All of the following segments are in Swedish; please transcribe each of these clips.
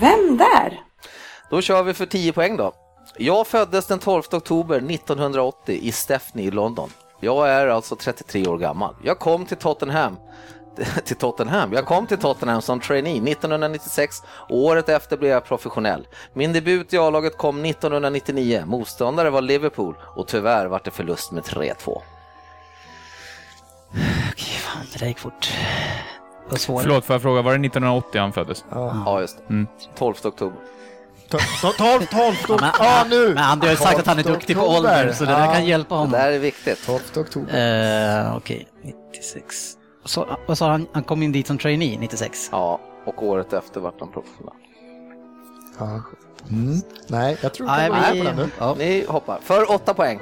Vem där? Då kör vi för 10 poäng då. Jag föddes den 12 oktober 1980 i Stepney i London. Jag är alltså 33 år gammal. Jag kom till Tottenham till Tottenham. Jag kom till Tottenham som trainee 1996 och året efter blev jag professionell. Min debut i A-laget kom 1999. Motståndare var Liverpool och tyvärr var det förlust med 3-2. Okej, fan, det där gick fort. Svårt. Förlåt, får jag fråga, var det 1980 han föddes? Ja, just det. 12 oktober. 12, 12, 12, Ja, men, ja nu! men han har ju sagt att han är 12 duktig på ålder, så det där kan hjälpa Det honom. där är viktigt. 12 oktober. Eh, Okej, 96. Så, vad sa han? Han kom in dit som trainee 96. Ja, och året efter vart han professionell. Ja. Mm. Nej, jag tror inte jag vi- är på den nu. ja. Ni hoppar. För 8 poäng.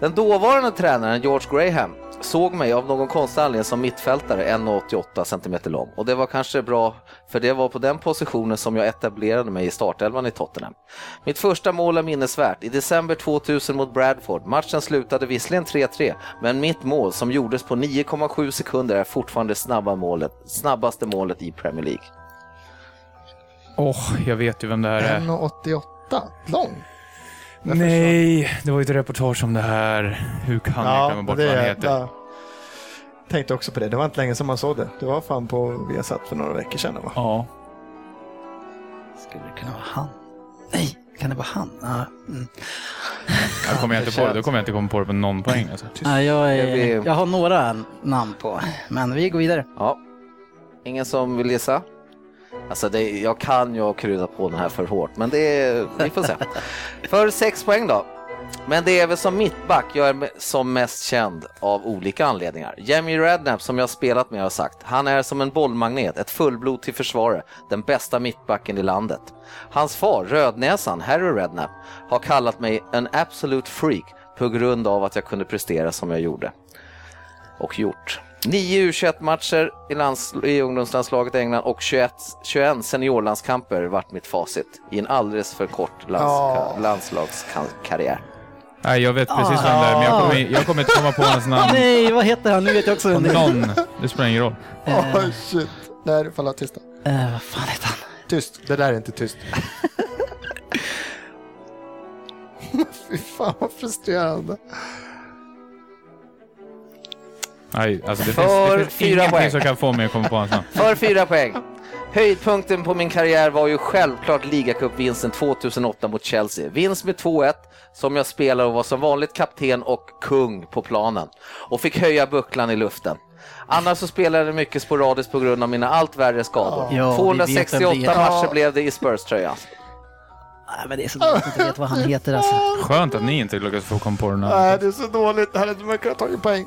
Den dåvarande tränaren George Graham såg mig av någon konstig anledning som mittfältare 1,88 cm lång. Och det var kanske bra, för det var på den positionen som jag etablerade mig i startelvan i Tottenham. Mitt första mål är minnesvärt. I december 2000 mot Bradford. Matchen slutade visserligen 3-3, men mitt mål som gjordes på 9,7 sekunder är fortfarande snabba målet, snabbaste målet i Premier League. Åh, jag vet ju vem det här är. 1,88 lång. Nej, det var ju ett reportage om det här. Hur kan jag glömma bort det vad han heter? ja. Tänkte också på det. Det var inte länge sedan man såg det. Det var fan på Viasat för några veckor sedan va? Ja. Skulle det kunna vara han? Nej, kan det vara han? Ja, mm. Jag kommer inte på det. Då kommer jag inte komma på det på någon poäng. Alltså. Nej, jag, vi- är, jag har några namn på, men vi går vidare. Ja. Ingen som vill gissa? Alltså det, jag kan ju ha kryddat på den här för hårt, men det är, vi får se. För sex poäng då. Men det är väl som mittback jag är som mest känd av olika anledningar. Jamie Redknapp som jag spelat med har sagt, han är som en bollmagnet, ett fullblod till försvare, den bästa mittbacken i landet. Hans far, Rödnäsan, Harry Redknapp, har kallat mig en absolute freak på grund av att jag kunde prestera som jag gjorde och gjort. 9 U21-matcher i, lands, i ungdomslandslaget i England och 21, 21 seniorlandskamper vart mitt facit i en alldeles för kort lands, Ja. landslagskarriär. Nej, jag vet precis vem det är, men jag kommer, jag kommer inte komma på hans namn. Nej, vad heter han? Nu vet jag också vem det är. Någon. Det spelar ingen roll. Åh shit. Nej, falla tysta. Eh, vad fan heter han? Tyst. Det där är inte tyst. Fy fan vad frustrerande. Nej, alltså det För finns, det finns fyra ingenting poäng. som kan få mig att komma på hans namn. För fyra poäng. Höjdpunkten på min karriär var ju självklart ligacupvinsten 2008 mot Chelsea. Vinst med 2-1 som jag spelade och var som vanligt kapten och kung på planen och fick höja bucklan i luften. Annars så spelade jag mycket sporadiskt på grund av mina allt värre skador. Ja, vi vet vem 268 det är. matcher blev det i Spurs-tröjan. Nej, men det är så dåligt att jag inte vet vad han heter alltså. Skönt att ni inte lyckats få komma på den Nej, här. det är så dåligt. Här hade man kunnat ta poäng.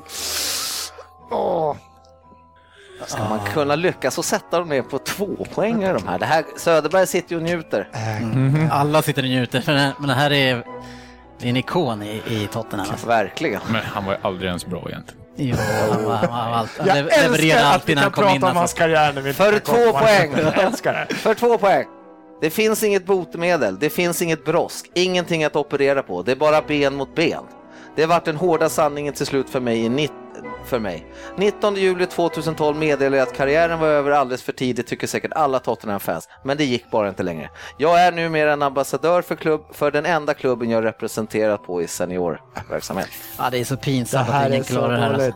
Åh. Ska man kunna lyckas och sätta dem ner på två poäng i de här? Det här Söderberg sitter ju och njuter. Alla sitter och njuter, för den, men det här är, det är en ikon i, i Tottenham. Alltså. Verkligen. Men han var ju aldrig ens bra egentligen. Jo, han, var, han, var allt, han Jag älskar att vi kan kom in. prata om hans Alltså. karriär när vi inte För två poäng. För två poäng. Det finns inget botemedel, det finns inget brosk, ingenting att operera på. Det är bara ben mot ben. Det har varit den hårda sanningen till slut för mig, i nitt- för mig. 19 juli 2012 meddelade jag att karriären var över alldeles för tidigt, tycker säkert alla Tottenham-fans. Men det gick bara inte längre. Jag är numera en ambassadör för, klubb, för den enda klubben jag representerat på i seniorverksamhet. Ja, det är så pinsamt att ingen klarar det här. Alltså.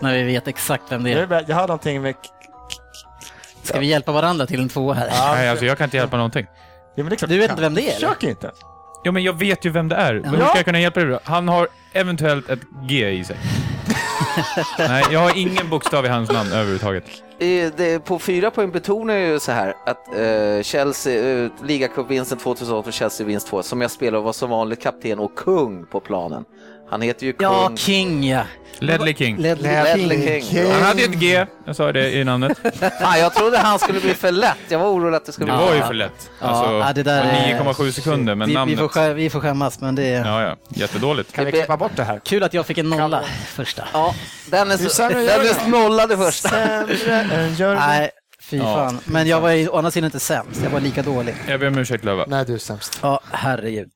När vi vet exakt vem det är. jag har någonting med... Ska vi hjälpa varandra till en tvåa här? Nej, alltså jag kan inte hjälpa någonting. Ja, men det är klart Du vet inte vem det är? Försök inte. Ja, men jag vet ju vem det är. Men hur ska jag kunna hjälpa dig då? Han har eventuellt ett G i sig. Nej, jag har ingen bokstav i hans namn överhuvudtaget. I- det, på fyra poäng betonar jag ju så här att eh, Chelsea, eh, ligacupvinsten 2008 och Chelsea vinst 2 som jag spelade och var som vanligt kapten och kung på planen. Han heter ju kung. Ja, King ja. Ledley King. Ledley Ledley King. Han hade ju ett G, jag sa det i namnet. Fan, jag trodde han skulle bli för lätt. Jag var orolig att det skulle Det bli var ju för lätt. Alltså, ja, det där är- 9,7 sekunder, men Vi, vi, namnet... får skä, vi får skämmas, men det är Ja, ja. Jättedåligt. Kan vi klippa bort det här? kul att jag fick en nolla första. Ja, den är, Det är så, sämre den att göra är nollade första. Sämre än Jörgen. Nej, fy Ja. fan. Men jag var ju å andra sidan inte sämst, jag var lika dålig. Jag ber om ursäkt, Löva. Nej, du är sämst. Ja, herregud.